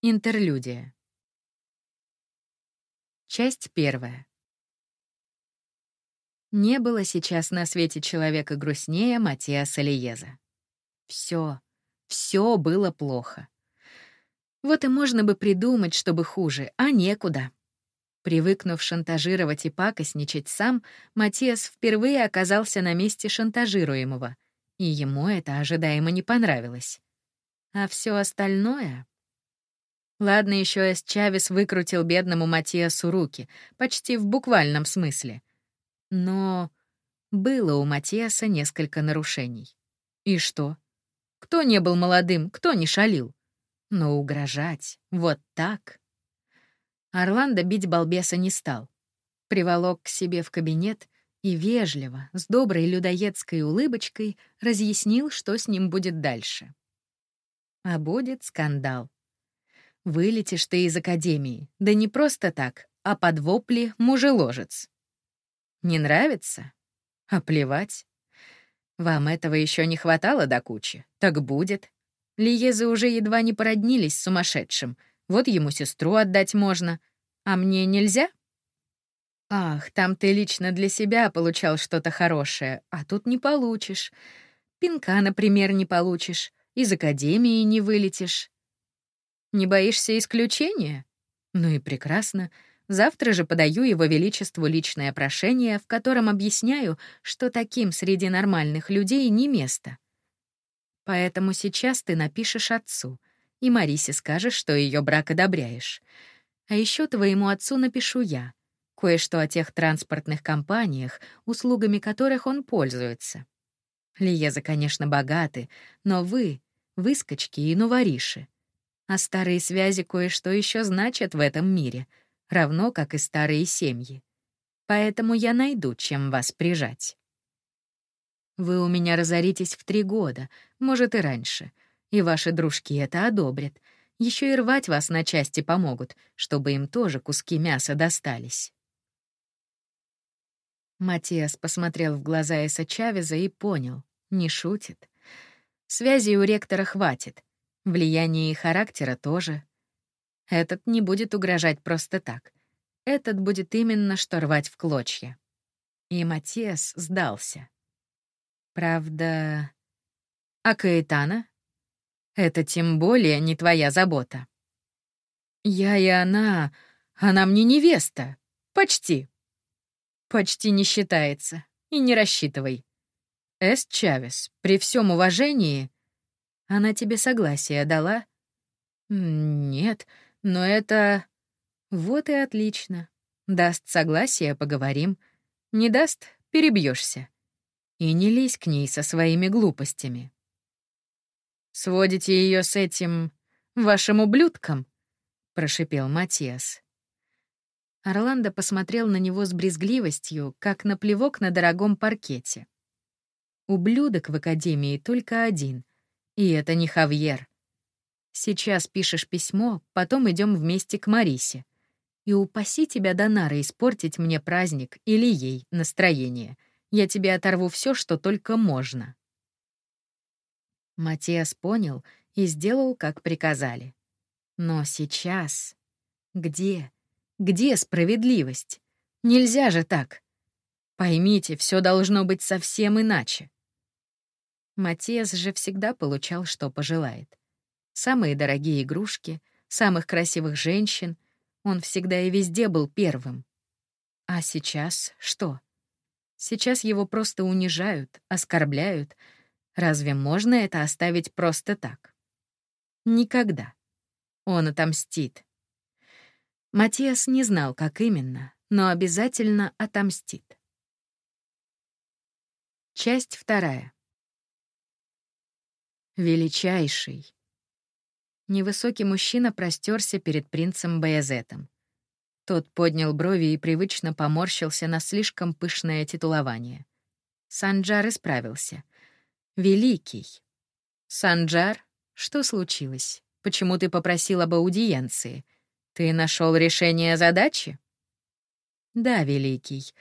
Интерлюдия. Часть первая. Не было сейчас на свете человека грустнее Матиаса Лиеза. Все, все было плохо. Вот и можно бы придумать, чтобы хуже, а некуда. Привыкнув шантажировать и пакостничать сам, Матиас впервые оказался на месте шантажируемого, и ему это ожидаемо не понравилось. А все остальное... Ладно, еще Эс Чавес выкрутил бедному Матиасу руки, почти в буквальном смысле. Но было у Матиаса несколько нарушений. И что? Кто не был молодым, кто не шалил? Но угрожать вот так... Орландо бить балбеса не стал. Приволок к себе в кабинет и вежливо, с доброй людоедской улыбочкой, разъяснил, что с ним будет дальше. А будет скандал. Вылетишь ты из академии, да не просто так, а под вопли мужеложец. Не нравится? А плевать. Вам этого еще не хватало до кучи, так будет. Лиезы уже едва не породнились с сумасшедшим, вот ему сестру отдать можно, а мне нельзя? Ах, там ты лично для себя получал что-то хорошее, а тут не получишь. Пинка, например, не получишь, из академии не вылетишь. Не боишься исключения? Ну и прекрасно. Завтра же подаю его величеству личное прошение, в котором объясняю, что таким среди нормальных людей не место. Поэтому сейчас ты напишешь отцу, и Марисе скажешь, что ее брак одобряешь. А еще твоему отцу напишу я. Кое-что о тех транспортных компаниях, услугами которых он пользуется. Лиеза, конечно, богаты, но вы — выскочки и новориши. А старые связи кое-что еще значат в этом мире, равно как и старые семьи. Поэтому я найду, чем вас прижать. Вы у меня разоритесь в три года, может и раньше, и ваши дружки это одобрят. Еще и рвать вас на части помогут, чтобы им тоже куски мяса достались. Матиас посмотрел в глаза Эса Чавеза и понял, не шутит. Связи у ректора хватит, влияния и характера тоже. Этот не будет угрожать просто так. Этот будет именно что рвать в клочья. И Матиас сдался. Правда... А Каэтана? Это тем более не твоя забота. Я и она... Она мне невеста. Почти. Почти не считается. И не рассчитывай. Эсчавес, при всем уважении... Она тебе согласие дала? Нет, но это... Вот и отлично. Даст согласие, поговорим. Не даст — перебьешься. И не лезь к ней со своими глупостями. Сводите ее с этим вашим ублюдком? прошипел Матиас. Орландо посмотрел на него с брезгливостью, как на плевок на дорогом паркете. Ублюдок в академии только один, и это не Хавьер. Сейчас пишешь письмо, потом идем вместе к Марисе. И упаси тебя, Донара, испортить мне праздник или ей настроение — я тебе оторву все, что только можно». Матиас понял и сделал, как приказали. Но сейчас... Где? Где справедливость? Нельзя же так. Поймите, все должно быть совсем иначе. Матиас же всегда получал, что пожелает. Самые дорогие игрушки, самых красивых женщин. Он всегда и везде был первым. А сейчас что? Сейчас его просто унижают, оскорбляют. Разве можно это оставить просто так? Никогда. Он отомстит. Матиас не знал, как именно, но обязательно отомстит. Часть вторая. Величайший. Невысокий мужчина простерся перед принцем Баязетом. Тот поднял брови и привычно поморщился на слишком пышное титулование. Санджар исправился. «Великий». «Санджар, что случилось? Почему ты попросил об аудиенции? Ты нашел решение задачи?» «Да, Великий.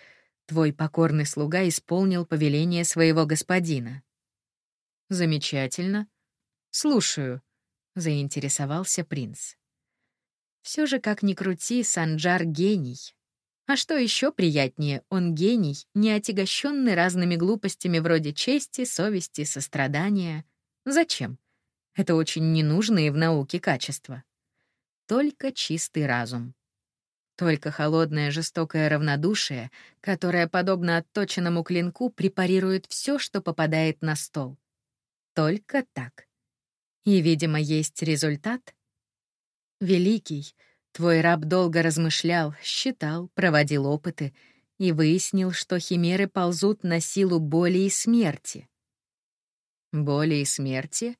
Твой покорный слуга исполнил повеление своего господина». «Замечательно. Слушаю», — заинтересовался принц. Все же, как ни крути, Санджар — гений. А что еще приятнее, он гений, не отягощенный разными глупостями вроде чести, совести, сострадания. Зачем? Это очень ненужные в науке качества. Только чистый разум. Только холодное жестокое равнодушие, которое, подобно отточенному клинку, препарирует все, что попадает на стол. Только так. И, видимо, есть результат. Великий, твой раб долго размышлял, считал, проводил опыты и выяснил, что химеры ползут на силу боли и смерти. Боли и смерти?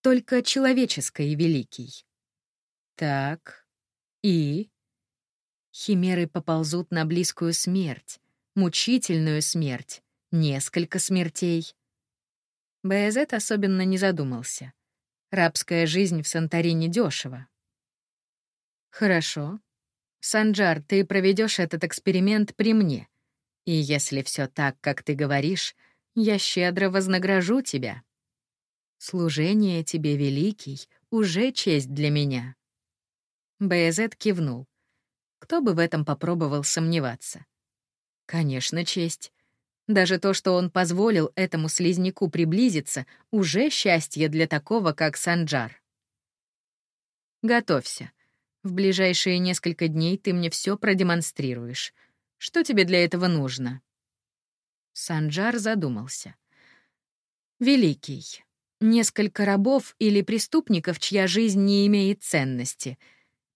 Только человеческой, великий. Так, и... Химеры поползут на близкую смерть, мучительную смерть, несколько смертей. Баязет особенно не задумался. Рабская жизнь в Санторине дешево. Хорошо. Санджар, ты проведешь этот эксперимент при мне. И если все так, как ты говоришь, я щедро вознагражу тебя. Служение тебе, великий, уже честь для меня. Баязет кивнул. Кто бы в этом попробовал сомневаться? Конечно, честь. Даже то, что он позволил этому слизняку приблизиться, уже счастье для такого, как Санджар. Готовься. В ближайшие несколько дней ты мне все продемонстрируешь. Что тебе для этого нужно? Санджар задумался. Великий. Несколько рабов или преступников, чья жизнь не имеет ценности —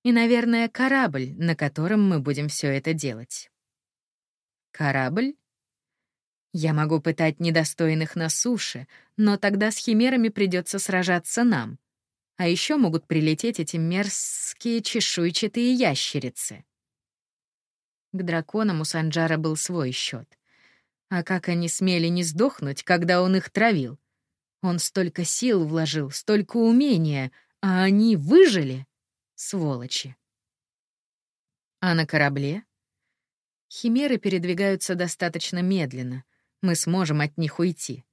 и, наверное, корабль, на котором мы будем все это делать. Корабль? Я могу пытать недостойных на суше, но тогда с химерами придется сражаться нам. А еще могут прилететь эти мерзкие чешуйчатые ящерицы. К драконам у Санджара был свой счет. А как они смели не сдохнуть, когда он их травил? Он столько сил вложил, столько умения, а они выжили? Сволочи. А на корабле? Химеры передвигаются достаточно медленно. Мы сможем от них уйти.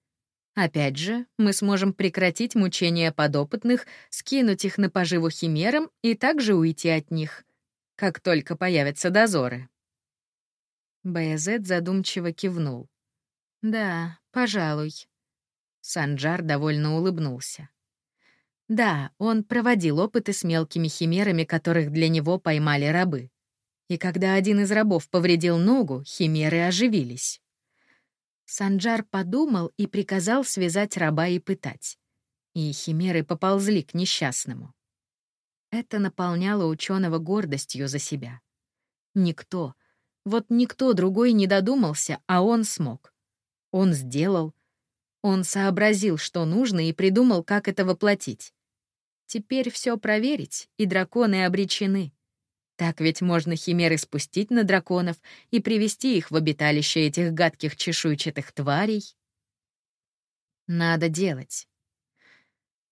Опять же, мы сможем прекратить мучения подопытных, скинуть их на поживу химерам и также уйти от них, как только появятся дозоры. Баязет задумчиво кивнул. «Да, пожалуй». Санджар довольно улыбнулся. Да, он проводил опыты с мелкими химерами, которых для него поймали рабы. И когда один из рабов повредил ногу, химеры оживились. Санджар подумал и приказал связать раба и пытать. И химеры поползли к несчастному. Это наполняло ученого гордостью за себя. Никто, вот никто другой не додумался, а он смог. Он сделал. Он сообразил, что нужно, и придумал, как это воплотить. Теперь все проверить, и драконы обречены. Так ведь можно химеры спустить на драконов и привести их в обиталище этих гадких чешуйчатых тварей. Надо делать.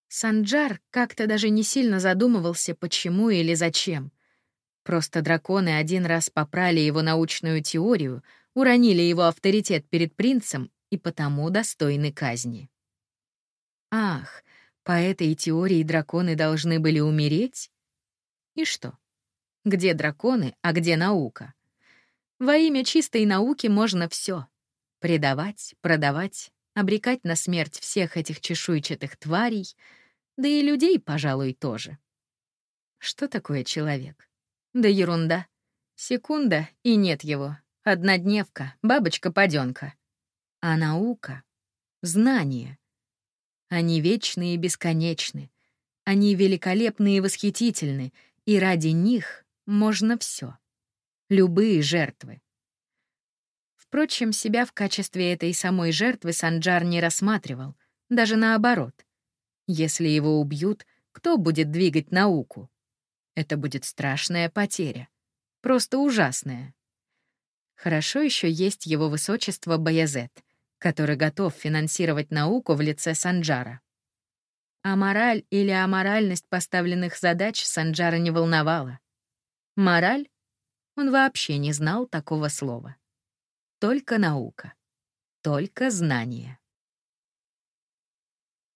Санджар как-то даже не сильно задумывался, почему или зачем. Просто драконы один раз попрали его научную теорию, уронили его авторитет перед принцем и потому достойны казни. Ах, по этой теории драконы должны были умереть? И что? Где драконы, а где наука? Во имя чистой науки можно все: Предавать, продавать, обрекать на смерть всех этих чешуйчатых тварей, да и людей, пожалуй, тоже. Что такое человек? Да ерунда. Секунда, и нет его. Однодневка, бабочка-падёнка. А наука — знание. Они вечны и бесконечны. Они великолепны и восхитительны, и ради них можно все. Любые жертвы. Впрочем, себя в качестве этой самой жертвы Санджар не рассматривал, даже наоборот. Если его убьют, кто будет двигать науку? Это будет страшная потеря. Просто ужасная. Хорошо еще есть его высочество Баязет — который готов финансировать науку в лице Санджара. А мораль или аморальность поставленных задач Санджара не волновала. Мораль? Он вообще не знал такого слова. Только наука. Только знание.